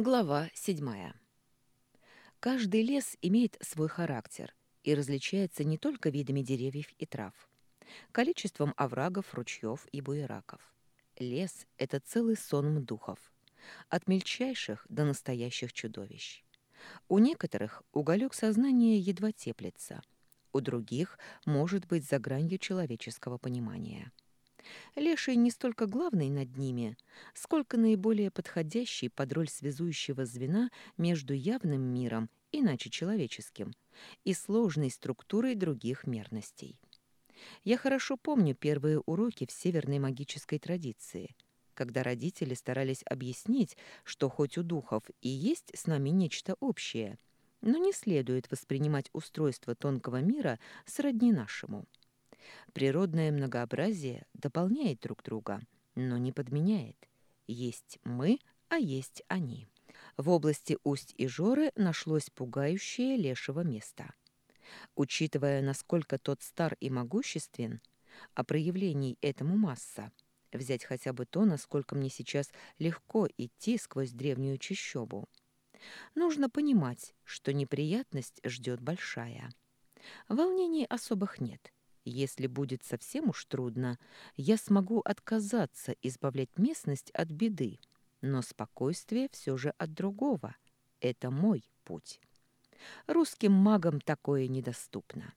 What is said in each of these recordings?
Глава седьмая. Каждый лес имеет свой характер и различается не только видами деревьев и трав, количеством оврагов, ручьев и буераков. Лес — это целый сон духов, от мельчайших до настоящих чудовищ. У некоторых уголек сознания едва теплится, у других может быть за гранью человеческого понимания — Леший не столько главный над ними, сколько наиболее подходящий под роль связующего звена между явным миром, иначе человеческим, и сложной структурой других мерностей. Я хорошо помню первые уроки в северной магической традиции, когда родители старались объяснить, что хоть у духов и есть с нами нечто общее, но не следует воспринимать устройство тонкого мира сродни нашему. Природное многообразие дополняет друг друга, но не подменяет. Есть мы, а есть они. В области усть и жоры нашлось пугающее лешего место. Учитывая, насколько тот стар и могуществен, а проявлений этому масса, взять хотя бы то, насколько мне сейчас легко идти сквозь древнюю чащобу. Нужно понимать, что неприятность ждет большая. Волнений особых нет — если будет совсем уж трудно, я смогу отказаться избавлять местность от беды, но спокойствие все же от другого. Это мой путь. Русским магам такое недоступно.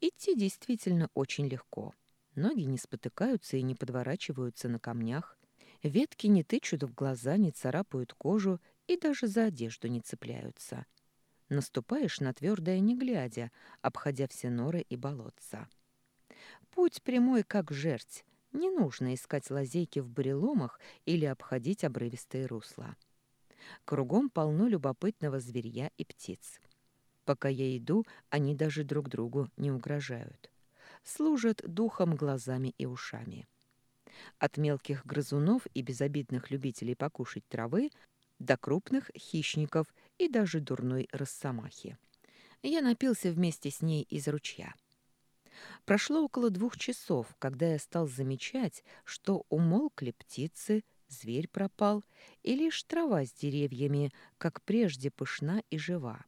Идти действительно очень легко. Ноги не спотыкаются и не подворачиваются на камнях. Ветки не тычут в глаза, не царапают кожу и даже за одежду не цепляются. Наступаешь на твердое не глядя, обходя все норы и болотца. Путь прямой, как жерть. Не нужно искать лазейки в буреломах или обходить обрывистые русла. Кругом полно любопытного зверья и птиц. Пока я иду, они даже друг другу не угрожают. Служат духом глазами и ушами. От мелких грызунов и безобидных любителей покушать травы до крупных хищников и даже дурной росомахи. Я напился вместе с ней из ручья. Прошло около двух часов, когда я стал замечать, что умолкли птицы, зверь пропал, и лишь трава с деревьями, как прежде, пышна и жива.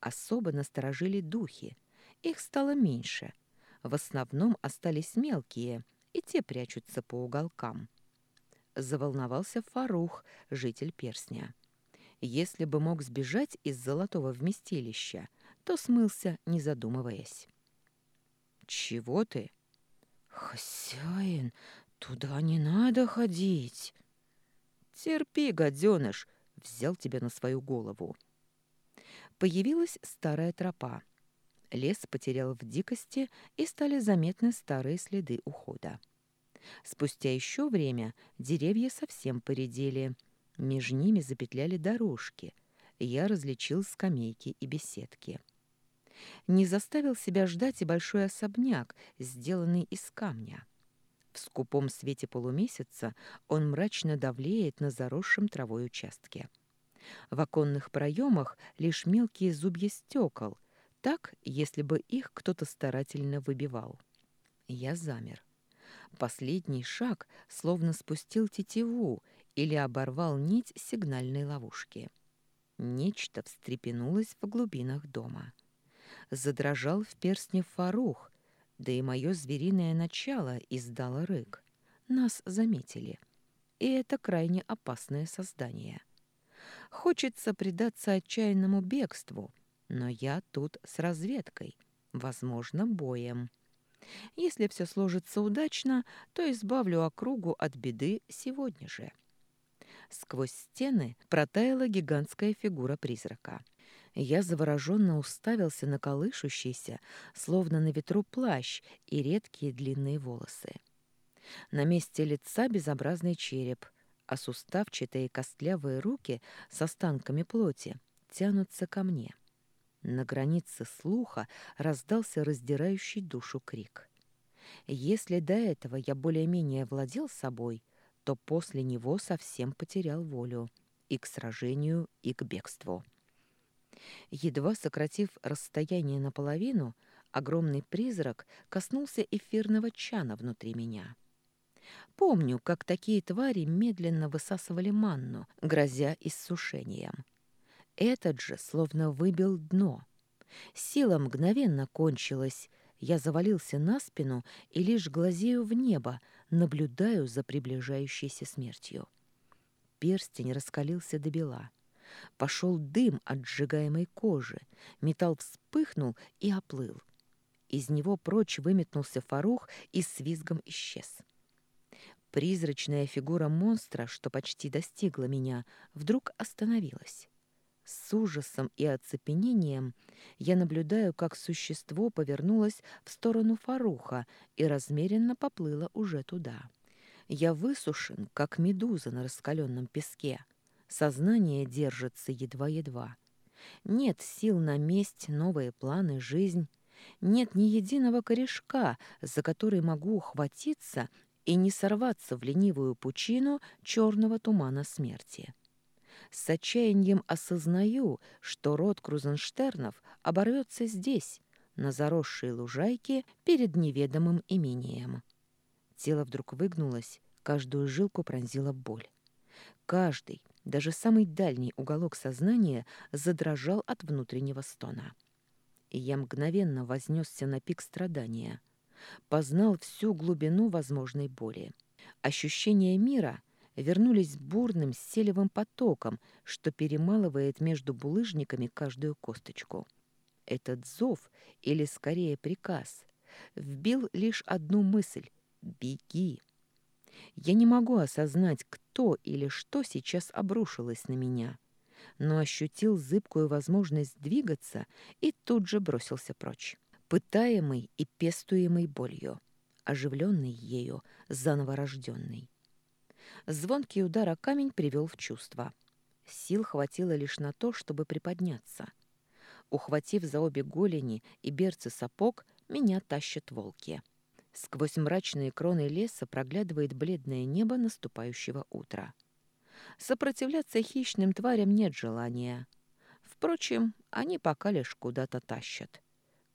Особо насторожили духи. Их стало меньше. В основном остались мелкие, и те прячутся по уголкам заволновался Фарух, житель Персня. Если бы мог сбежать из золотого вместилища, то смылся, не задумываясь. «Чего ты?» «Хозяин, туда не надо ходить!» «Терпи, гаденыш!» — взял тебя на свою голову. Появилась старая тропа. Лес потерял в дикости, и стали заметны старые следы ухода. Спустя еще время деревья совсем поредели. Между ними запетляли дорожки. Я различил скамейки и беседки. Не заставил себя ждать и большой особняк, сделанный из камня. В скупом свете полумесяца он мрачно давлеет на заросшем травой участке. В оконных проемах лишь мелкие зубья стекол, так, если бы их кто-то старательно выбивал. Я замер. Последний шаг словно спустил тетиву или оборвал нить сигнальной ловушки. Нечто встрепенулось в глубинах дома. Задрожал в перстне фарух, да и мое звериное начало издало рык. Нас заметили. И это крайне опасное создание. Хочется предаться отчаянному бегству, но я тут с разведкой, возможно, боем. Если все сложится удачно, то избавлю округу от беды сегодня же. Сквозь стены протаяла гигантская фигура призрака. Я завороженно уставился на колышущийся, словно на ветру плащ и редкие длинные волосы. На месте лица безобразный череп, а суставчатые костлявые руки с останками плоти тянутся ко мне. На границе слуха раздался раздирающий душу крик. Если до этого я более-менее владел собой, то после него совсем потерял волю и к сражению, и к бегству. Едва сократив расстояние наполовину, огромный призрак коснулся эфирного чана внутри меня. Помню, как такие твари медленно высасывали манну, грозя иссушением. Этот же словно выбил дно. Сила мгновенно кончилась. Я завалился на спину и лишь глазею в небо, наблюдаю за приближающейся смертью. Перстень раскалился до бела. Пошел дым от сжигаемой кожи, металл вспыхнул и оплыл. Из него прочь выметнулся фарух и с визгом исчез. Призрачная фигура монстра, что почти достигла меня, вдруг остановилась. С ужасом и оцепенением я наблюдаю, как существо повернулось в сторону Фаруха и размеренно поплыло уже туда. Я высушен, как медуза на раскаленном песке. Сознание держится едва-едва. Нет сил на месть, новые планы, жизнь. Нет ни единого корешка, за который могу ухватиться и не сорваться в ленивую пучину черного тумана смерти. С отчаянием осознаю, что род Крузенштернов оборвется здесь, на заросшей лужайке перед неведомым имением. Тело вдруг выгнулось, каждую жилку пронзила боль. Каждый, даже самый дальний уголок сознания задрожал от внутреннего стона. И я мгновенно вознесся на пик страдания — познал всю глубину возможной боли. Ощущения мира вернулись бурным селевым потоком, что перемалывает между булыжниками каждую косточку. Этот зов, или скорее приказ, вбил лишь одну мысль — «беги». Я не могу осознать, кто или что сейчас обрушилось на меня, но ощутил зыбкую возможность двигаться и тут же бросился прочь пытаемый и пестуемый болью, оживленный ею, заново рожденный. Звонкий удар о камень привел в чувство. Сил хватило лишь на то, чтобы приподняться. Ухватив за обе голени и берцы сапог, меня тащат волки. Сквозь мрачные кроны леса проглядывает бледное небо наступающего утра. Сопротивляться хищным тварям нет желания. Впрочем, они пока лишь куда-то тащат.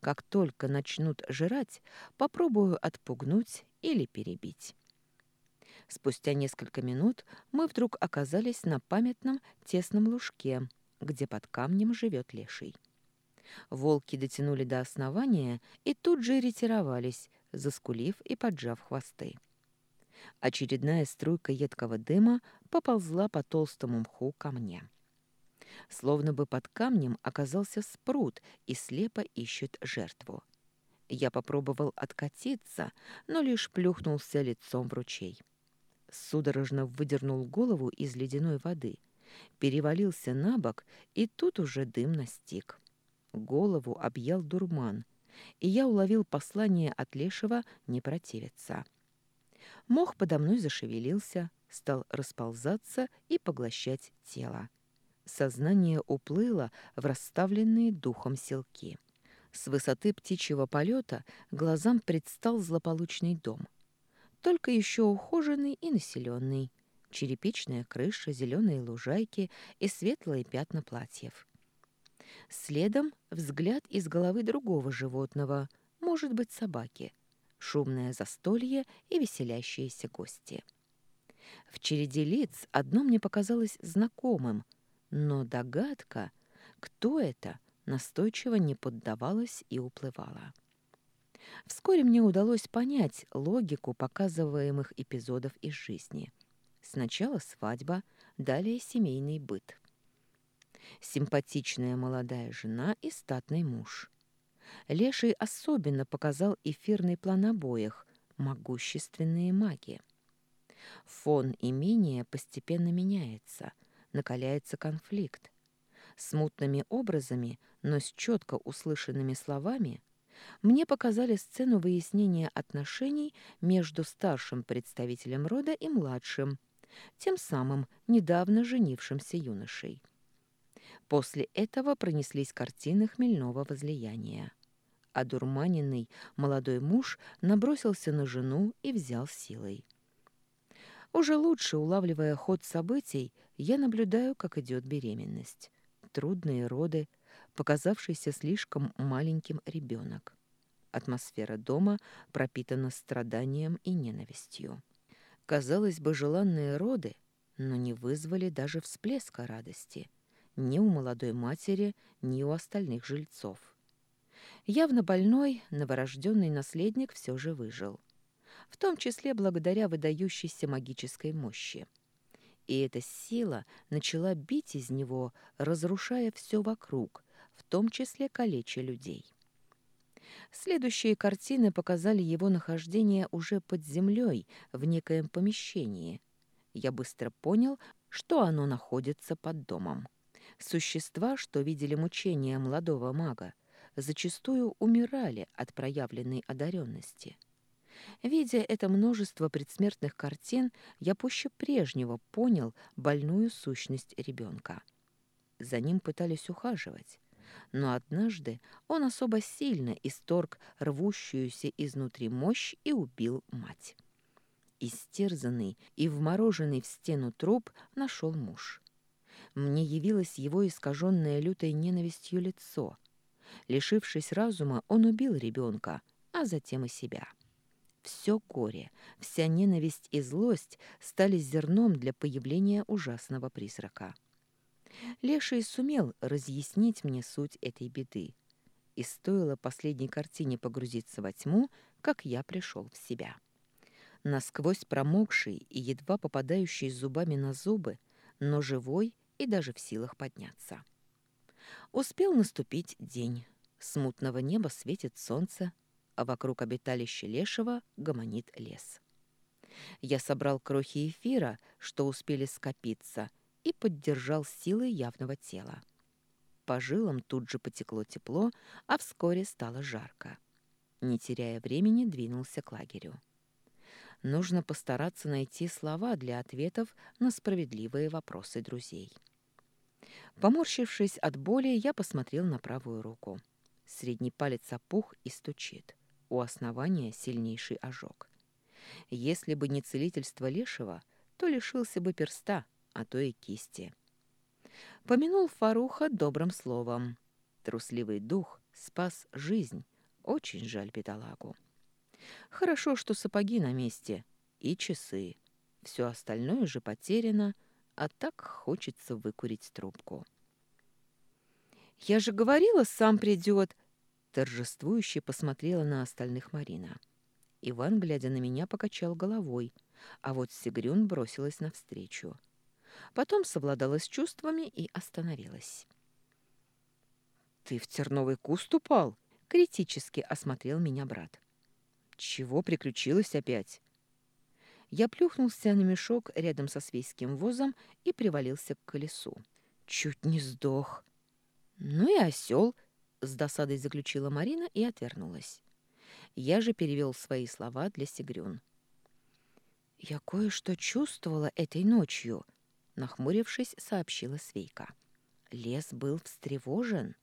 Как только начнут жрать, попробую отпугнуть или перебить. Спустя несколько минут мы вдруг оказались на памятном тесном лужке, где под камнем живет леший. Волки дотянули до основания и тут же ретировались, заскулив и поджав хвосты. Очередная струйка едкого дыма поползла по толстому мху ко мне словно бы под камнем оказался спрут и слепо ищет жертву. Я попробовал откатиться, но лишь плюхнулся лицом в ручей. Судорожно выдернул голову из ледяной воды, перевалился на бок, и тут уже дым настиг. Голову объял дурман, и я уловил послание от Лешего не противиться. Мох подо мной зашевелился, стал расползаться и поглощать тело. Сознание уплыло в расставленные духом селки. С высоты птичьего полета глазам предстал злополучный дом. Только еще ухоженный и населенный. Черепичная крыша, зеленые лужайки и светлые пятна платьев. Следом взгляд из головы другого животного, может быть, собаки. Шумное застолье и веселящиеся гости. В череде лиц одно мне показалось знакомым — но догадка, кто это, настойчиво не поддавалась и уплывала. Вскоре мне удалось понять логику показываемых эпизодов из жизни. Сначала свадьба, далее семейный быт. Симпатичная молодая жена и статный муж. Леший особенно показал эфирный план обоих, могущественные маги. Фон имения постепенно меняется — накаляется конфликт. Смутными образами, но с четко услышанными словами, мне показали сцену выяснения отношений между старшим представителем рода и младшим, тем самым недавно женившимся юношей. После этого пронеслись картины хмельного возлияния. Одурманенный молодой муж набросился на жену и взял силой. Уже лучше улавливая ход событий, я наблюдаю, как идет беременность. Трудные роды, показавшийся слишком маленьким ребенок. Атмосфера дома пропитана страданием и ненавистью. Казалось бы, желанные роды, но не вызвали даже всплеска радости ни у молодой матери, ни у остальных жильцов. Явно больной, новорожденный наследник все же выжил. В том числе благодаря выдающейся магической мощи. И эта сила начала бить из него, разрушая все вокруг, в том числе калеча людей. Следующие картины показали его нахождение уже под землей в некоем помещении. Я быстро понял, что оно находится под домом. Существа, что видели мучения молодого мага, зачастую умирали от проявленной одаренности. Видя это множество предсмертных картин, я пуще прежнего понял больную сущность ребенка. За ним пытались ухаживать, но однажды он особо сильно исторг рвущуюся изнутри мощь и убил мать. Истерзанный и вмороженный в стену труп нашел муж. Мне явилось его искаженное лютой ненавистью лицо. Лишившись разума, он убил ребенка, а затем и себя. Все горе, вся ненависть и злость стали зерном для появления ужасного призрака. Леший сумел разъяснить мне суть этой беды. И стоило последней картине погрузиться во тьму, как я пришел в себя. Насквозь промокший и едва попадающий зубами на зубы, но живой и даже в силах подняться. Успел наступить день. Смутного неба светит солнце, а вокруг обиталища Лешего гомонит лес. Я собрал крохи эфира, что успели скопиться, и поддержал силы явного тела. По жилам тут же потекло тепло, а вскоре стало жарко. Не теряя времени, двинулся к лагерю. Нужно постараться найти слова для ответов на справедливые вопросы друзей. Поморщившись от боли, я посмотрел на правую руку. Средний палец опух и стучит. У основания сильнейший ожог. Если бы не целительство лешего, то лишился бы перста, а то и кисти. Помянул Фаруха добрым словом. Трусливый дух спас жизнь. Очень жаль бедолагу. Хорошо, что сапоги на месте и часы. Все остальное же потеряно, а так хочется выкурить трубку. «Я же говорила, сам придет!» Торжествующе посмотрела на остальных Марина. Иван, глядя на меня, покачал головой, а вот Сигрюн бросилась навстречу. Потом совладала с чувствами и остановилась. «Ты в терновый куст упал?» — критически осмотрел меня брат. «Чего приключилось опять?» Я плюхнулся на мешок рядом со свейским возом и привалился к колесу. Чуть не сдох. «Ну и осел», — с досадой заключила Марина и отвернулась. Я же перевел свои слова для Сигрюн. «Я кое-что чувствовала этой ночью», нахмурившись, сообщила Свейка. Лес был встревожен.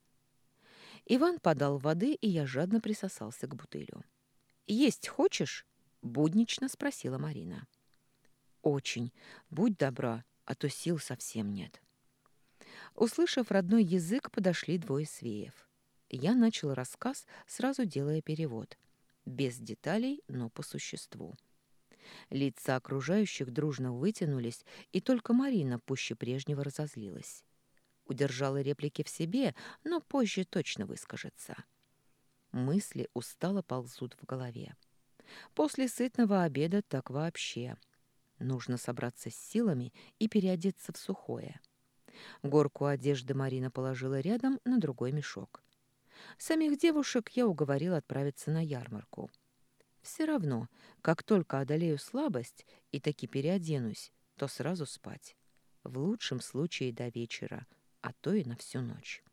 Иван подал воды, и я жадно присосался к бутылю. «Есть хочешь?» — буднично спросила Марина. «Очень. Будь добра, а то сил совсем нет». Услышав родной язык, подошли двое свеев. Я начал рассказ, сразу делая перевод. Без деталей, но по существу. Лица окружающих дружно вытянулись, и только Марина пуще прежнего разозлилась. Удержала реплики в себе, но позже точно выскажется. Мысли устало ползут в голове. После сытного обеда так вообще. Нужно собраться с силами и переодеться в сухое. Горку одежды Марина положила рядом на другой мешок. Самих девушек я уговорил отправиться на ярмарку. Все равно, как только одолею слабость и таки переоденусь, то сразу спать. В лучшем случае до вечера, а то и на всю ночь.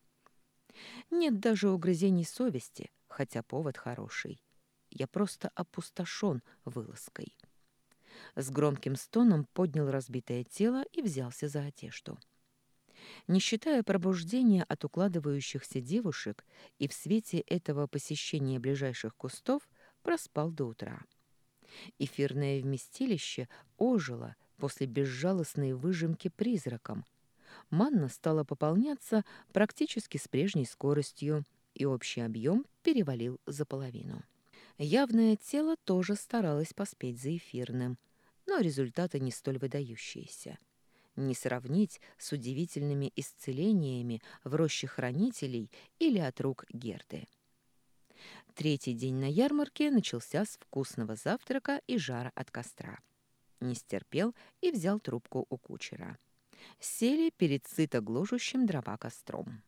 Нет даже угрызений совести, хотя повод хороший. Я просто опустошен вылазкой. С громким стоном поднял разбитое тело и взялся за одежду. Не считая пробуждения от укладывающихся девушек и в свете этого посещения ближайших кустов, проспал до утра. Эфирное вместилище ожило после безжалостной выжимки призраком. Манна стала пополняться практически с прежней скоростью, и общий объем перевалил за половину. Явное тело тоже старалось поспеть за эфирным, но результаты не столь выдающиеся. Не сравнить с удивительными исцелениями в роще хранителей или от рук Герды. Третий день на ярмарке начался с вкусного завтрака и жара от костра. Не стерпел и взял трубку у кучера. Сели перед сыто гложущим дрова костром.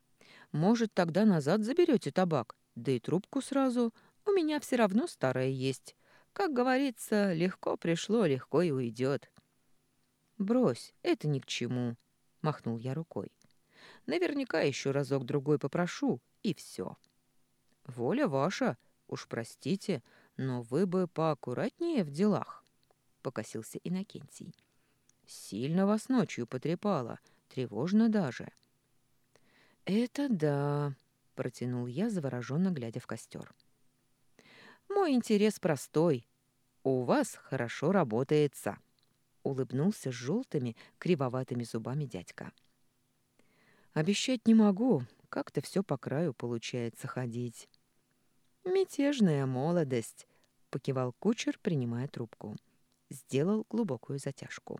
«Может, тогда назад заберете табак? Да и трубку сразу. У меня все равно старая есть. Как говорится, легко пришло, легко и уйдет. «Брось, это ни к чему», — махнул я рукой. «Наверняка еще разок-другой попрошу, и все». «Воля ваша, уж простите, но вы бы поаккуратнее в делах», — покосился Иннокентий. «Сильно вас ночью потрепало, тревожно даже». «Это да», — протянул я, завороженно глядя в костер. «Мой интерес простой. У вас хорошо работается», — улыбнулся с желтыми, кривоватыми зубами дядька. «Обещать не могу, как-то все по краю получается ходить». «Мятежная молодость», — покивал кучер, принимая трубку. Сделал глубокую затяжку.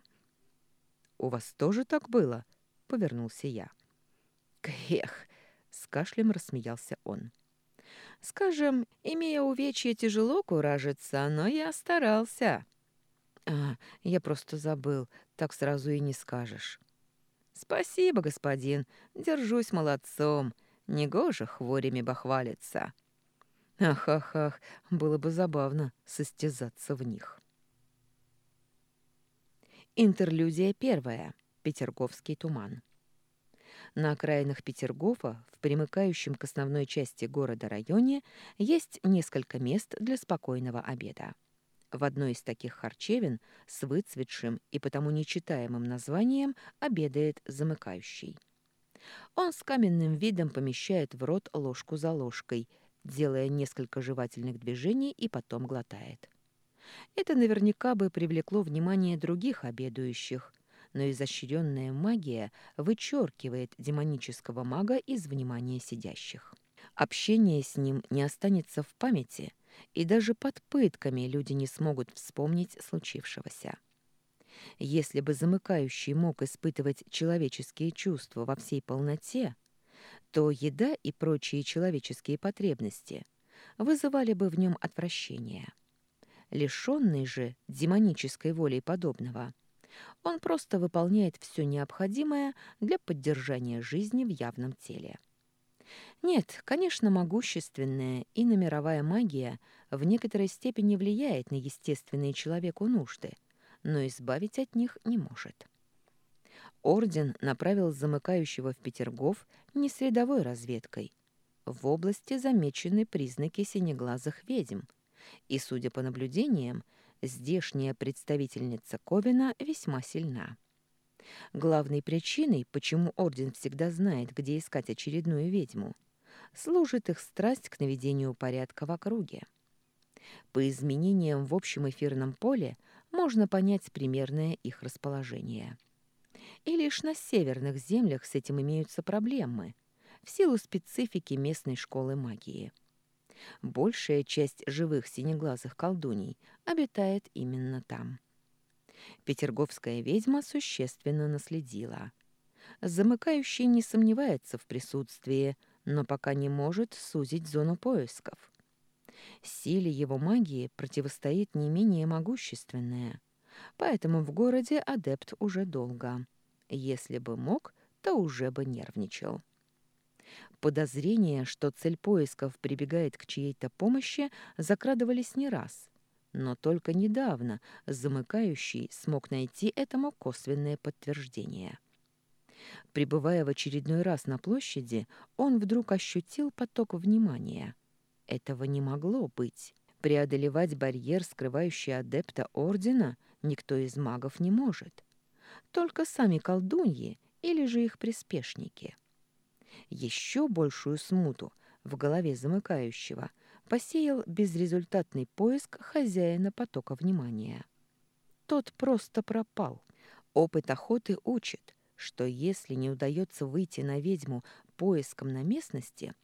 «У вас тоже так было?» — повернулся я. «Кэх!» — с кашлем рассмеялся он. «Скажем, имея увечья, тяжело куражиться, но я старался». «А, я просто забыл, так сразу и не скажешь». «Спасибо, господин, держусь молодцом, негоже хворями бахвалиться». Ах-ах-ах, было бы забавно состязаться в них. Интерлюдия первая. Петерговский туман. На окраинах Петергофа, в примыкающем к основной части города районе, есть несколько мест для спокойного обеда. В одной из таких харчевин с выцветшим и потому нечитаемым названием обедает замыкающий. Он с каменным видом помещает в рот ложку за ложкой – делая несколько жевательных движений и потом глотает. Это наверняка бы привлекло внимание других обедающих, но изощренная магия вычеркивает демонического мага из внимания сидящих. Общение с ним не останется в памяти, и даже под пытками люди не смогут вспомнить случившегося. Если бы замыкающий мог испытывать человеческие чувства во всей полноте, то еда и прочие человеческие потребности вызывали бы в нем отвращение. Лишенный же демонической волей подобного, он просто выполняет все необходимое для поддержания жизни в явном теле. Нет, конечно, могущественная и номеровая магия в некоторой степени влияет на естественные человеку нужды, но избавить от них не может. Орден направил замыкающего в Петергоф не с рядовой разведкой. В области замечены признаки синеглазых ведьм, и, судя по наблюдениям, здешняя представительница Ковина весьма сильна. Главной причиной, почему Орден всегда знает, где искать очередную ведьму, служит их страсть к наведению порядка в округе. По изменениям в общем эфирном поле можно понять примерное их расположение. И лишь на северных землях с этим имеются проблемы, в силу специфики местной школы магии. Большая часть живых синеглазых колдуней обитает именно там. Петерговская ведьма существенно наследила. Замыкающий не сомневается в присутствии, но пока не может сузить зону поисков. Силе его магии противостоит не менее могущественная, поэтому в городе адепт уже долго. Если бы мог, то уже бы нервничал. Подозрения, что цель поисков прибегает к чьей-то помощи, закрадывались не раз. Но только недавно замыкающий смог найти этому косвенное подтверждение. Прибывая в очередной раз на площади, он вдруг ощутил поток внимания. Этого не могло быть. Преодолевать барьер, скрывающий адепта Ордена, никто из магов не может только сами колдуньи или же их приспешники. Еще большую смуту в голове замыкающего посеял безрезультатный поиск хозяина потока внимания. Тот просто пропал. Опыт охоты учит, что если не удается выйти на ведьму поиском на местности,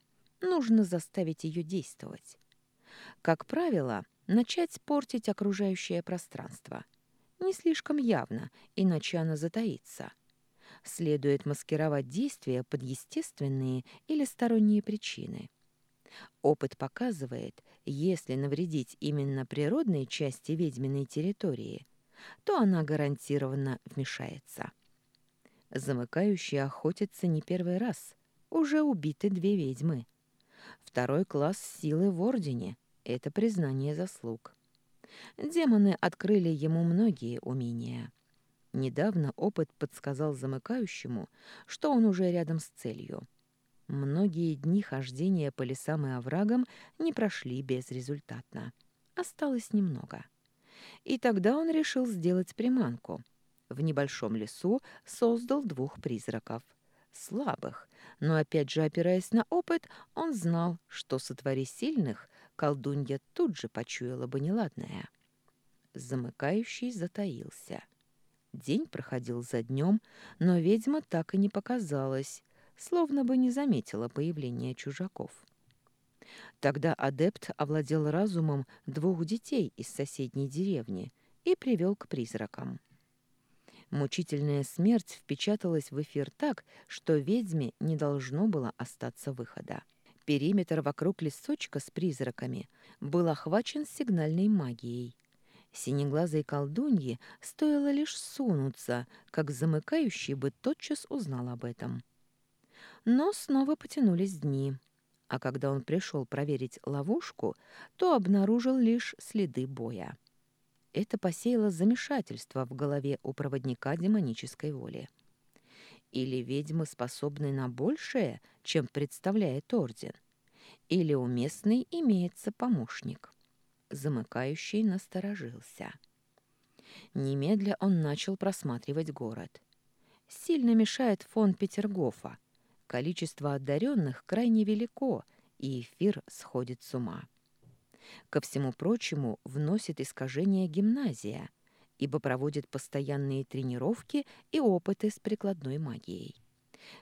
нужно заставить ее действовать. Как правило, начать портить окружающее пространство – Не слишком явно, иначе она затаится. Следует маскировать действия под естественные или сторонние причины. Опыт показывает, если навредить именно природной части ведьминой территории, то она гарантированно вмешается. Замыкающий охотится не первый раз. Уже убиты две ведьмы. Второй класс силы в Ордене — это признание заслуг. Демоны открыли ему многие умения. Недавно опыт подсказал замыкающему, что он уже рядом с целью. Многие дни хождения по лесам и оврагам не прошли безрезультатно. Осталось немного. И тогда он решил сделать приманку — в небольшом лесу создал двух призраков. Слабых, но опять же опираясь на опыт, он знал, что сотвори сильных, колдунья тут же почуяла бы неладное. Замыкающий затаился. День проходил за днем, но ведьма так и не показалась, словно бы не заметила появления чужаков. Тогда адепт овладел разумом двух детей из соседней деревни и привел к призракам. Мучительная смерть впечаталась в эфир так, что ведьме не должно было остаться выхода. Периметр вокруг лесочка с призраками был охвачен сигнальной магией. Синеглазой колдуньи стоило лишь сунуться, как замыкающий бы тотчас узнал об этом. Но снова потянулись дни, а когда он пришел проверить ловушку, то обнаружил лишь следы боя. Это посеяло замешательство в голове у проводника демонической воли. Или ведьмы способны на большее, чем представляет орден, или у местной имеется помощник. Замыкающий насторожился. Немедля он начал просматривать город. Сильно мешает фон Петергофа. Количество одаренных крайне велико, и эфир сходит с ума. Ко всему прочему, вносит искажение гимназия, ибо проводит постоянные тренировки и опыты с прикладной магией.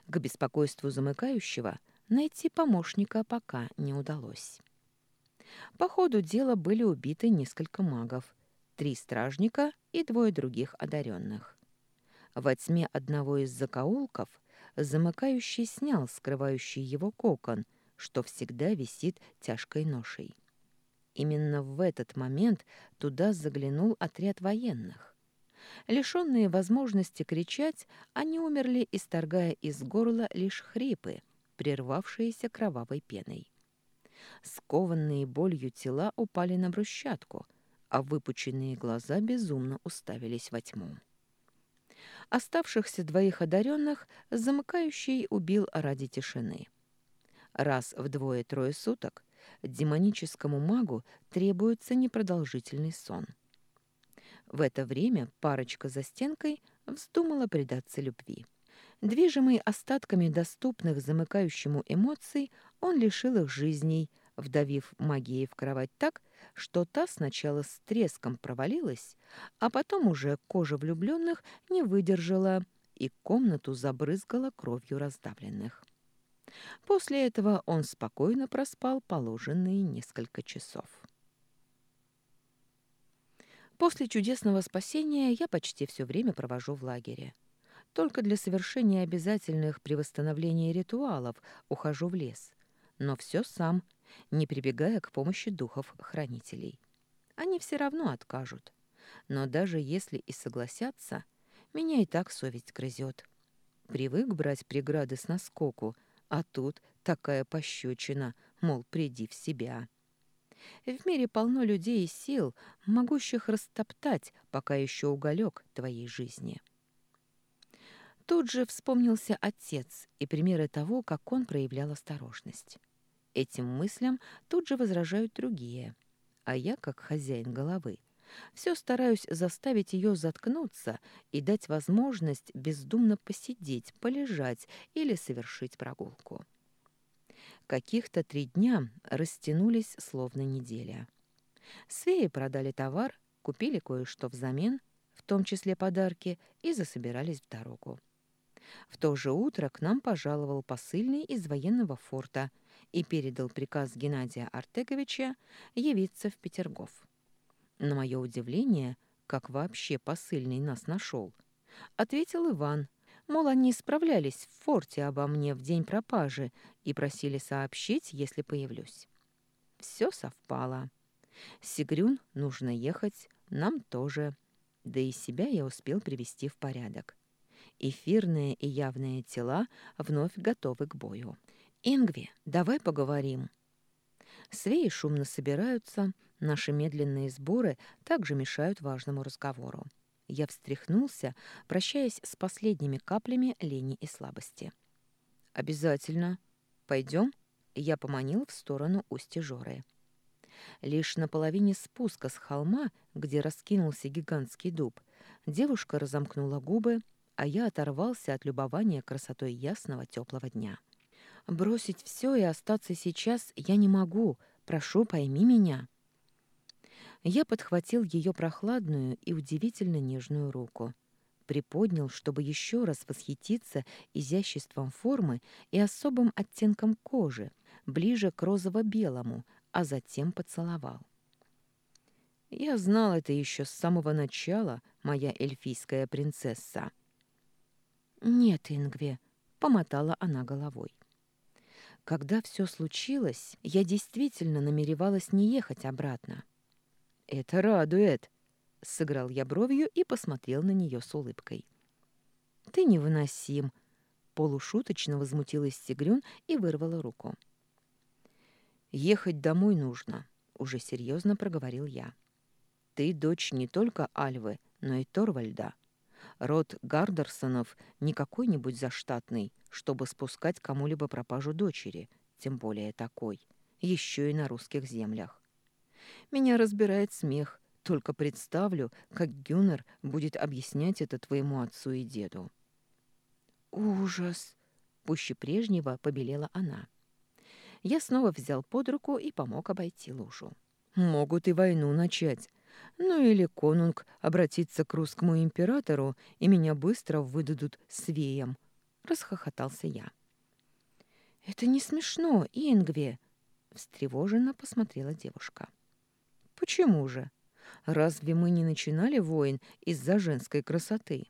К беспокойству замыкающего найти помощника пока не удалось. По ходу дела были убиты несколько магов, три стражника и двое других одаренных. Во тьме одного из закоулков замыкающий снял скрывающий его кокон, что всегда висит тяжкой ношей. Именно в этот момент туда заглянул отряд военных. Лишенные возможности кричать, они умерли, исторгая из горла лишь хрипы, прервавшиеся кровавой пеной. Скованные болью тела упали на брусчатку, а выпученные глаза безумно уставились во тьму. Оставшихся двоих одаренных замыкающий убил ради тишины. Раз в двое-трое суток демоническому магу требуется непродолжительный сон. В это время парочка за стенкой вздумала предаться любви. Движимый остатками доступных замыкающему эмоций, он лишил их жизней, вдавив магией в кровать так, что та сначала с треском провалилась, а потом уже кожа влюбленных не выдержала и комнату забрызгала кровью раздавленных. После этого он спокойно проспал положенные несколько часов. После чудесного спасения я почти все время провожу в лагере. Только для совершения обязательных при восстановлении ритуалов ухожу в лес. Но все сам, не прибегая к помощи духов-хранителей. Они все равно откажут. Но даже если и согласятся, меня и так совесть грызет. Привык брать преграды с наскоку — а тут такая пощечина, мол, приди в себя. В мире полно людей и сил, могущих растоптать, пока еще уголек твоей жизни. Тут же вспомнился отец и примеры того, как он проявлял осторожность. Этим мыслям тут же возражают другие, а я, как хозяин головы, все стараюсь заставить ее заткнуться и дать возможность бездумно посидеть, полежать или совершить прогулку. Каких-то три дня растянулись словно неделя. Свеи продали товар, купили кое-что взамен, в том числе подарки, и засобирались в дорогу. В то же утро к нам пожаловал посыльный из военного форта и передал приказ Геннадия Артеговича явиться в Петергоф. На мое удивление, как вообще посыльный нас нашел. Ответил Иван, мол, они справлялись в форте обо мне в день пропажи и просили сообщить, если появлюсь. Все совпало. Сигрюн нужно ехать, нам тоже. Да и себя я успел привести в порядок. Эфирные и явные тела вновь готовы к бою. «Ингви, давай поговорим». Свеи шумно собираются, наши медленные сборы также мешают важному разговору. Я встряхнулся, прощаясь с последними каплями лени и слабости. «Обязательно. Пойдем?» Я поманил в сторону устья Жоры. Лишь на половине спуска с холма, где раскинулся гигантский дуб, девушка разомкнула губы, а я оторвался от любования красотой ясного теплого дня. Бросить все и остаться сейчас я не могу. Прошу, пойми меня. Я подхватил ее прохладную и удивительно нежную руку. Приподнял, чтобы еще раз восхититься изяществом формы и особым оттенком кожи, ближе к розово-белому, а затем поцеловал. Я знал это еще с самого начала, моя эльфийская принцесса. «Нет, Ингве», — помотала она головой. Когда все случилось, я действительно намеревалась не ехать обратно. «Это радует», — сыграл я бровью и посмотрел на нее с улыбкой. «Ты невыносим», — полушуточно возмутилась Сигрюн и вырвала руку. «Ехать домой нужно», — уже серьезно проговорил я. «Ты дочь не только Альвы, но и Торвальда. Род Гардерсонов не какой-нибудь заштатный, чтобы спускать кому-либо пропажу дочери, тем более такой, еще и на русских землях. Меня разбирает смех, только представлю, как Гюнер будет объяснять это твоему отцу и деду». «Ужас!» — пуще прежнего побелела она. Я снова взял под руку и помог обойти лужу. «Могут и войну начать. Ну или конунг обратиться к русскому императору, и меня быстро выдадут свеям», — расхохотался я. «Это не смешно, Ингве!» — встревоженно посмотрела девушка. «Почему же? Разве мы не начинали войн из-за женской красоты?»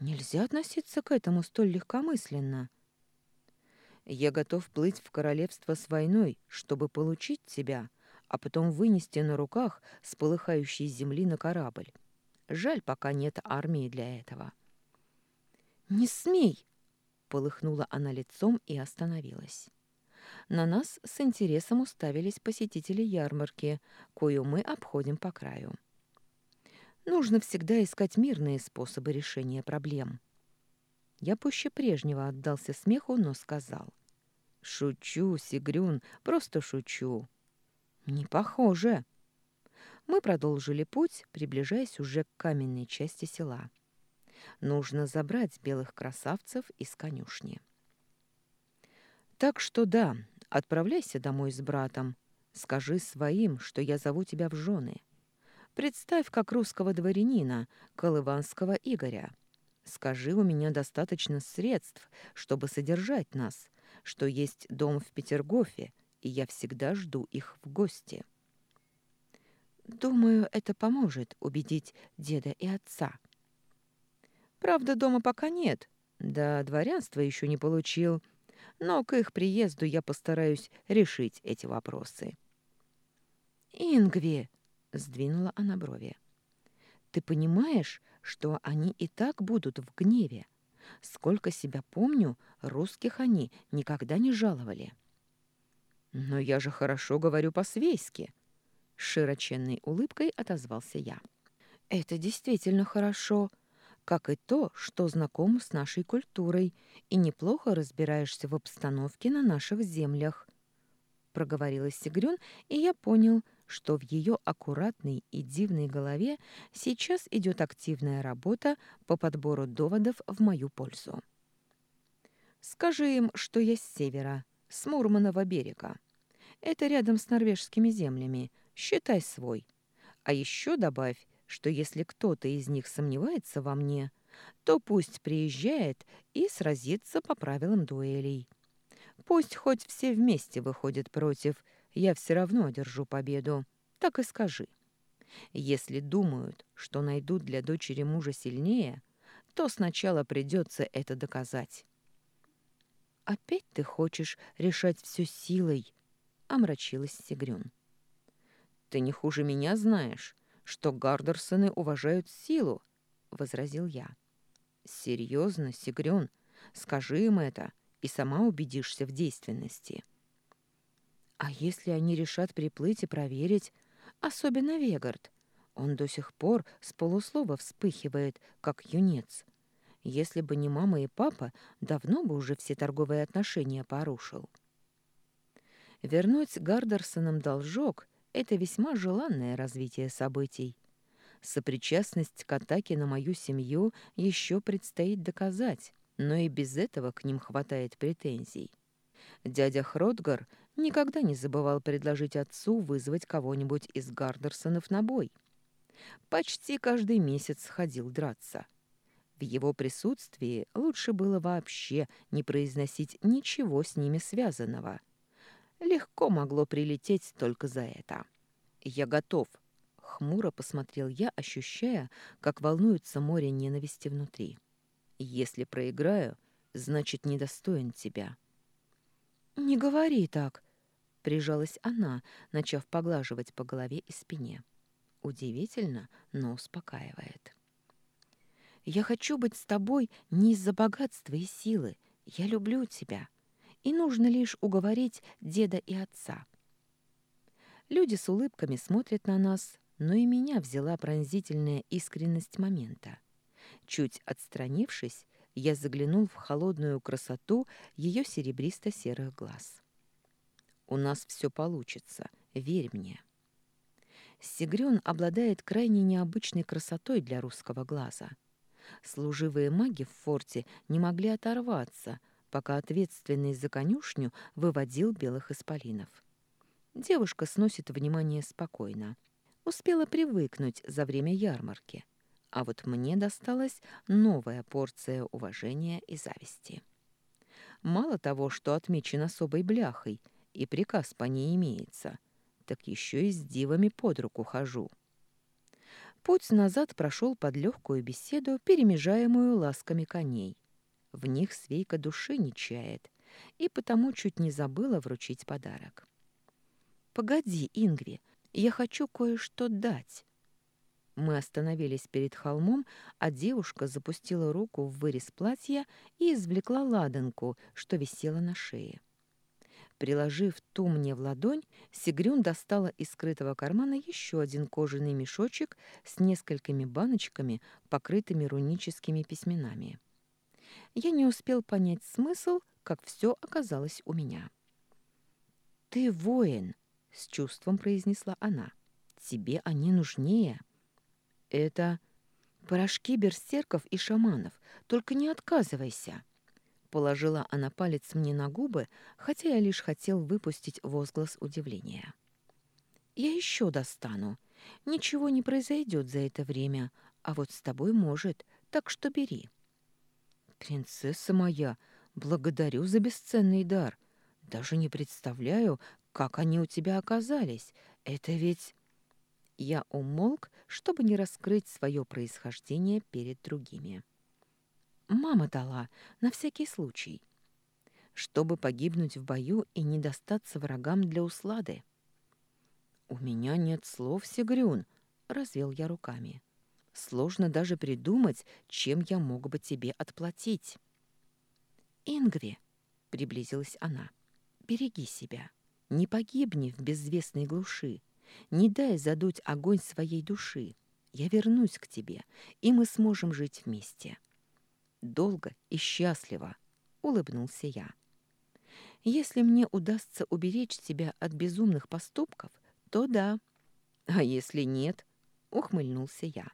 «Нельзя относиться к этому столь легкомысленно», — я готов плыть в королевство с войной, чтобы получить тебя, а потом вынести на руках с полыхающей земли на корабль. Жаль, пока нет армии для этого». «Не смей!» — полыхнула она лицом и остановилась. На нас с интересом уставились посетители ярмарки, кою мы обходим по краю. Нужно всегда искать мирные способы решения проблем. Я пуще прежнего отдался смеху, но сказал. «Шучу, Сигрюн, просто шучу». «Не похоже». Мы продолжили путь, приближаясь уже к каменной части села. Нужно забрать белых красавцев из конюшни. «Так что да, отправляйся домой с братом. Скажи своим, что я зову тебя в жены. Представь, как русского дворянина, колыванского Игоря». Скажи, у меня достаточно средств, чтобы содержать нас, что есть дом в Петергофе, и я всегда жду их в гости. Думаю, это поможет убедить деда и отца. Правда, дома пока нет, да дворянства еще не получил, но к их приезду я постараюсь решить эти вопросы. «Ингви!» — сдвинула она брови. «Ты понимаешь, что они и так будут в гневе. Сколько себя помню, русских они никогда не жаловали. «Но я же хорошо говорю по-свейски», — широченной улыбкой отозвался я. «Это действительно хорошо, как и то, что знаком с нашей культурой и неплохо разбираешься в обстановке на наших землях», — проговорила Сигрюн, и я понял, что в ее аккуратной и дивной голове сейчас идет активная работа по подбору доводов в мою пользу. «Скажи им, что я с севера, с Мурманова берега. Это рядом с норвежскими землями, считай свой. А еще добавь, что если кто-то из них сомневается во мне, то пусть приезжает и сразится по правилам дуэлей. Пусть хоть все вместе выходят против, я все равно одержу победу. Так и скажи. Если думают, что найдут для дочери мужа сильнее, то сначала придется это доказать. «Опять ты хочешь решать все силой?» — омрачилась Сигрюн. «Ты не хуже меня знаешь, что Гардерсоны уважают силу», — возразил я. «Серьезно, Сигрюн, скажи им это, и сама убедишься в действенности». «А если они решат приплыть и проверить, особенно Вегард? Он до сих пор с полуслова вспыхивает, как юнец. Если бы не мама и папа, давно бы уже все торговые отношения порушил. Вернуть Гардерсонам должок — это весьма желанное развитие событий. Сопричастность к атаке на мою семью еще предстоит доказать, но и без этого к ним хватает претензий. Дядя Хротгар никогда не забывал предложить отцу вызвать кого-нибудь из Гардерсонов на бой. Почти каждый месяц ходил драться. В его присутствии лучше было вообще не произносить ничего с ними связанного. Легко могло прилететь только за это. «Я готов», — хмуро посмотрел я, ощущая, как волнуется море ненависти внутри. «Если проиграю, значит, недостоин тебя». «Не говори так», — прижалась она, начав поглаживать по голове и спине. Удивительно, но успокаивает. Я хочу быть с тобой не из-за богатства и силы. Я люблю тебя. И нужно лишь уговорить деда и отца. Люди с улыбками смотрят на нас, но и меня взяла пронзительная искренность момента. Чуть отстранившись, я заглянул в холодную красоту ее серебристо-серых глаз. «У нас все получится, верь мне». Сигрён обладает крайне необычной красотой для русского глаза — Служивые маги в форте не могли оторваться, пока ответственный за конюшню выводил белых исполинов. Девушка сносит внимание спокойно. Успела привыкнуть за время ярмарки. А вот мне досталась новая порция уважения и зависти. Мало того, что отмечен особой бляхой, и приказ по ней имеется, так еще и с дивами под руку хожу. Путь назад прошел под легкую беседу, перемежаемую ласками коней. В них свейка души не чает, и потому чуть не забыла вручить подарок. «Погоди, Ингви, я хочу кое-что дать». Мы остановились перед холмом, а девушка запустила руку в вырез платья и извлекла ладанку, что висела на шее. Приложив ту мне в ладонь, Сигрюн достала из скрытого кармана еще один кожаный мешочек с несколькими баночками, покрытыми руническими письменами. Я не успел понять смысл, как все оказалось у меня. «Ты воин», — с чувством произнесла она. «Тебе они нужнее». «Это порошки берсерков и шаманов, только не отказывайся». Положила она палец мне на губы, хотя я лишь хотел выпустить возглас удивления. «Я еще достану. Ничего не произойдет за это время, а вот с тобой может, так что бери». «Принцесса моя, благодарю за бесценный дар. Даже не представляю, как они у тебя оказались. Это ведь...» Я умолк, чтобы не раскрыть свое происхождение перед другими. Мама дала, на всякий случай. Чтобы погибнуть в бою и не достаться врагам для услады. «У меня нет слов, Сигрюн», — развел я руками. «Сложно даже придумать, чем я мог бы тебе отплатить». «Ингви», — приблизилась она, — «береги себя. Не погибни в безвестной глуши. Не дай задуть огонь своей души. Я вернусь к тебе, и мы сможем жить вместе» долго и счастливо», — улыбнулся я. «Если мне удастся уберечь себя от безумных поступков, то да. А если нет?» — ухмыльнулся я.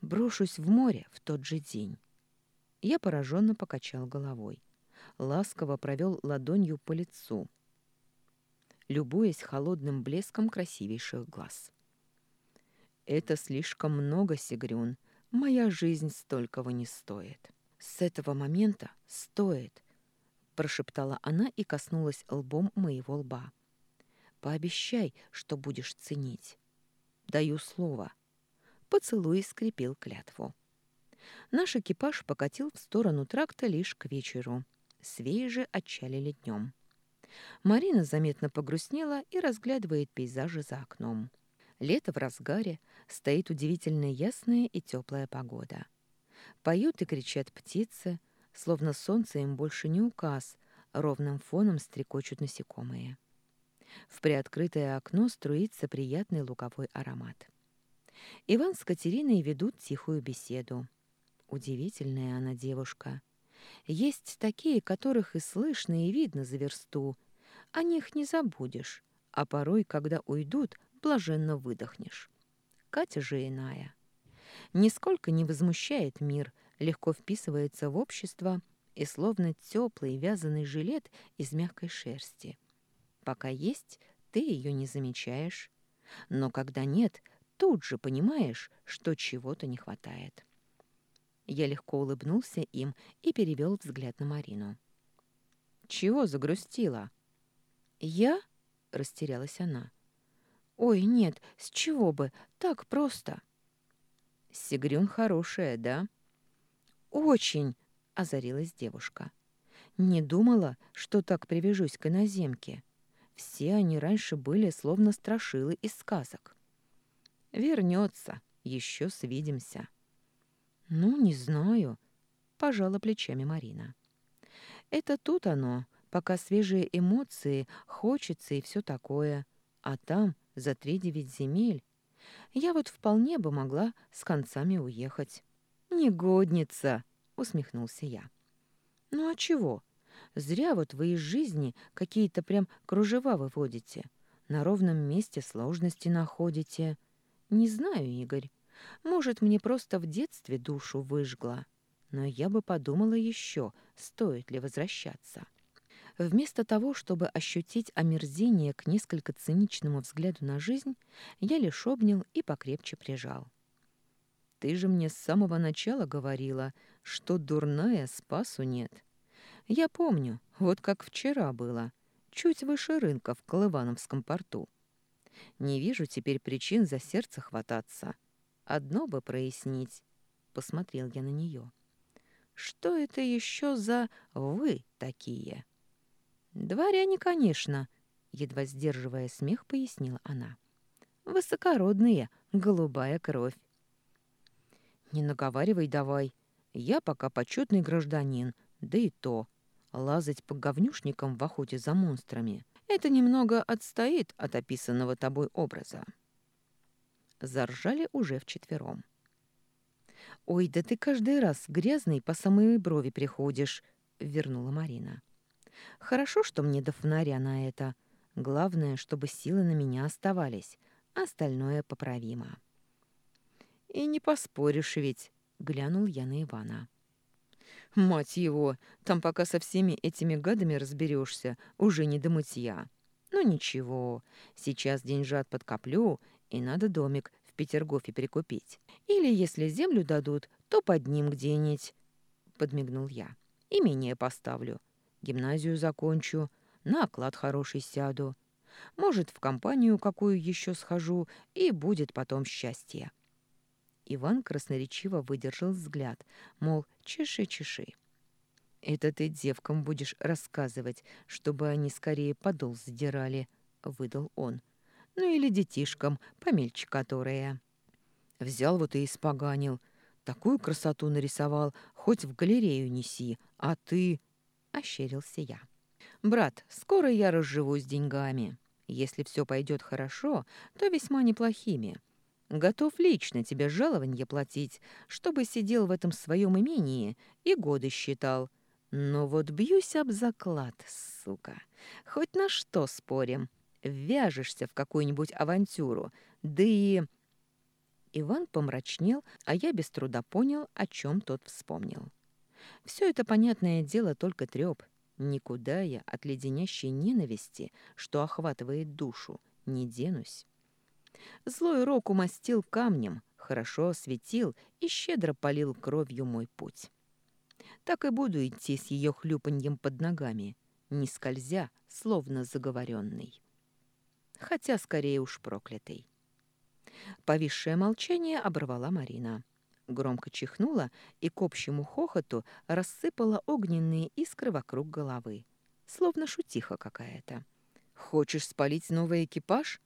«Брошусь в море в тот же день». Я пораженно покачал головой. Ласково провел ладонью по лицу, любуясь холодным блеском красивейших глаз. «Это слишком много, Сигрюн. Моя жизнь столького не стоит. С этого момента стоит, прошептала она и коснулась лбом моего лба. Пообещай, что будешь ценить. даю слово. Поцелуй скрепил клятву. Наш экипаж покатил в сторону тракта лишь к вечеру. Свеи же отчалили днем. Марина заметно погрустнела и разглядывает пейзажи за окном. Лето в разгаре, стоит удивительно ясная и теплая погода. Поют и кричат птицы, словно солнце им больше не указ, ровным фоном стрекочут насекомые. В приоткрытое окно струится приятный луковой аромат. Иван с Катериной ведут тихую беседу. Удивительная она девушка. Есть такие, которых и слышно, и видно за версту. О них не забудешь, а порой, когда уйдут, блаженно выдохнешь. Катя же иная. Нисколько не возмущает мир, легко вписывается в общество и словно теплый вязаный жилет из мягкой шерсти. Пока есть, ты ее не замечаешь. Но когда нет, тут же понимаешь, что чего-то не хватает. Я легко улыбнулся им и перевел взгляд на Марину. «Чего загрустила?» «Я?» — растерялась она. «Ой, нет, с чего бы? Так просто». «Сигрюн хорошая, да?» «Очень!» — озарилась девушка. «Не думала, что так привяжусь к иноземке. Все они раньше были словно страшилы из сказок». «Вернется, еще свидимся». «Ну, не знаю», — пожала плечами Марина. «Это тут оно, пока свежие эмоции, хочется и все такое. А там, за три девять земель, я вот вполне бы могла с концами уехать». «Негодница!» — усмехнулся я. «Ну а чего? Зря вот вы из жизни какие-то прям кружева выводите. На ровном месте сложности находите. Не знаю, Игорь, может, мне просто в детстве душу выжгла. Но я бы подумала еще, стоит ли возвращаться. Вместо того, чтобы ощутить омерзение к несколько циничному взгляду на жизнь, я лишь обнял и покрепче прижал. «Ты же мне с самого начала говорила, что дурная спасу нет. Я помню, вот как вчера было, чуть выше рынка в Колывановском порту. Не вижу теперь причин за сердце хвататься». Одно бы прояснить. Посмотрел я на нее. Что это еще за «вы» такие? Дворяне, конечно, едва сдерживая смех, пояснила она. Высокородные, голубая кровь. Не наговаривай давай. Я пока почетный гражданин, да и то. Лазать по говнюшникам в охоте за монстрами — это немного отстоит от описанного тобой образа заржали уже вчетвером. «Ой, да ты каждый раз грязный по самые брови приходишь», — вернула Марина. «Хорошо, что мне до фонаря на это. Главное, чтобы силы на меня оставались, остальное поправимо». «И не поспоришь ведь», — глянул я на Ивана. «Мать его, там пока со всеми этими гадами разберешься, уже не до мытья. Ну ничего, сейчас деньжат подкоплю и надо домик в Петергофе перекупить. Или, если землю дадут, то под ним где-нибудь, — подмигнул я. Имение поставлю, гимназию закончу, на оклад хороший сяду. Может, в компанию какую еще схожу, и будет потом счастье. Иван красноречиво выдержал взгляд, мол, чеши-чеши. «Это ты девкам будешь рассказывать, чтобы они скорее подол сдирали», — выдал он ну или детишкам, помельче которые. Взял вот и испоганил. Такую красоту нарисовал, хоть в галерею неси, а ты... Ощерился я. Брат, скоро я разживусь деньгами. Если все пойдет хорошо, то весьма неплохими. Готов лично тебе жалование платить, чтобы сидел в этом своем имении и годы считал. Но вот бьюсь об заклад, сука. Хоть на что спорим ввяжешься в какую-нибудь авантюру, да и...» Иван помрачнел, а я без труда понял, о чем тот вспомнил. Все это, понятное дело, только треп. Никуда я от леденящей ненависти, что охватывает душу, не денусь. Злой рок умастил камнем, хорошо осветил и щедро полил кровью мой путь. Так и буду идти с ее хлюпаньем под ногами, не скользя, словно заговоренный хотя скорее уж проклятый. Повисшее молчание оборвала Марина. Громко чихнула и к общему хохоту рассыпала огненные искры вокруг головы. Словно шутиха какая-то. «Хочешь спалить новый экипаж?»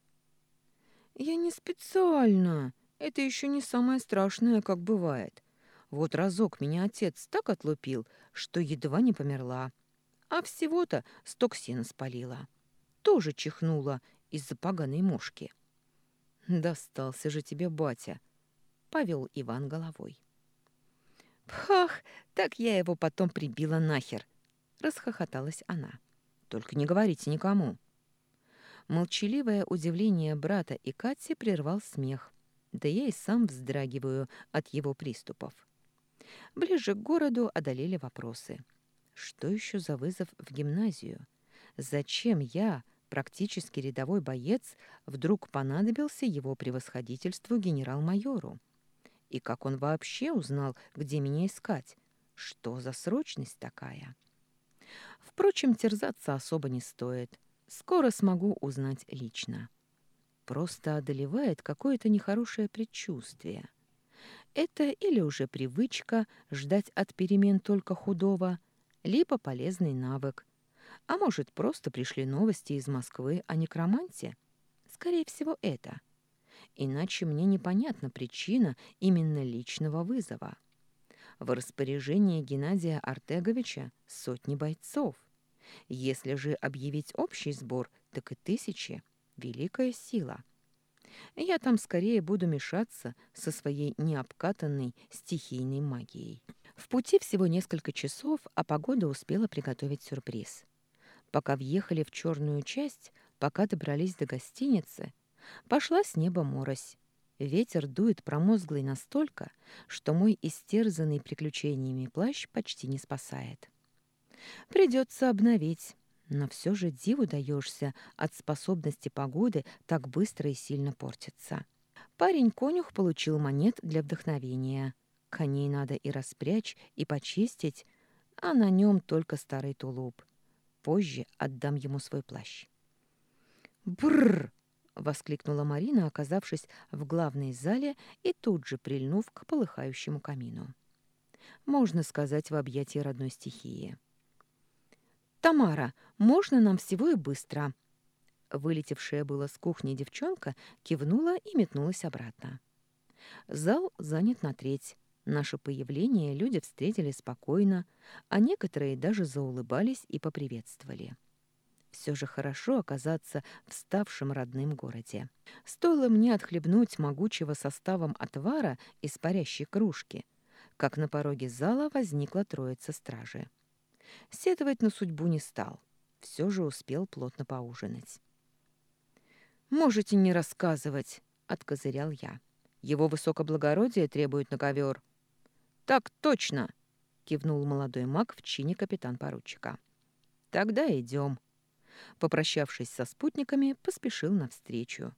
«Я не специально. Это еще не самое страшное, как бывает. Вот разок меня отец так отлупил, что едва не померла. А всего-то сток сена спалила. Тоже чихнула из-за поганой мушки». «Достался же тебе батя», — повел Иван головой. «Пах, так я его потом прибила нахер!» — расхохоталась она. «Только не говорите никому». Молчаливое удивление брата и Кати прервал смех, да я и сам вздрагиваю от его приступов. Ближе к городу одолели вопросы. Что еще за вызов в гимназию? Зачем я, практически рядовой боец, вдруг понадобился его превосходительству генерал-майору? И как он вообще узнал, где меня искать? Что за срочность такая? Впрочем, терзаться особо не стоит. Скоро смогу узнать лично. Просто одолевает какое-то нехорошее предчувствие. Это или уже привычка ждать от перемен только худого, либо полезный навык. А может, просто пришли новости из Москвы о некроманте? Скорее всего, это. Иначе мне непонятна причина именно личного вызова. В распоряжении Геннадия Артеговича сотни бойцов – если же объявить общий сбор, так и тысячи — великая сила. Я там скорее буду мешаться со своей необкатанной стихийной магией. В пути всего несколько часов, а погода успела приготовить сюрприз. Пока въехали в черную часть, пока добрались до гостиницы, пошла с неба морось. Ветер дует промозглый настолько, что мой истерзанный приключениями плащ почти не спасает. Придется обновить. Но все же диву даешься от способности погоды так быстро и сильно портиться. Парень-конюх получил монет для вдохновения. Коней надо и распрячь, и почистить, а на нем только старый тулуп. Позже отдам ему свой плащ. «Бррр!» — воскликнула Марина, оказавшись в главной зале и тут же прильнув к полыхающему камину. Можно сказать, в объятии родной стихии. «Тамара, можно нам всего и быстро?» Вылетевшая была с кухни девчонка кивнула и метнулась обратно. Зал занят на треть. Наше появление люди встретили спокойно, а некоторые даже заулыбались и поприветствовали. Все же хорошо оказаться в ставшем родным городе. Стоило мне отхлебнуть могучего составом отвара из парящей кружки, как на пороге зала возникла троица стражи. Сетовать на судьбу не стал. Все же успел плотно поужинать. «Можете не рассказывать», — откозырял я. «Его высокоблагородие требует на ковер». «Так точно!» — кивнул молодой маг в чине капитан-поручика. «Тогда идем». Попрощавшись со спутниками, поспешил навстречу.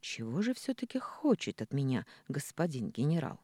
«Чего же все-таки хочет от меня господин генерал?»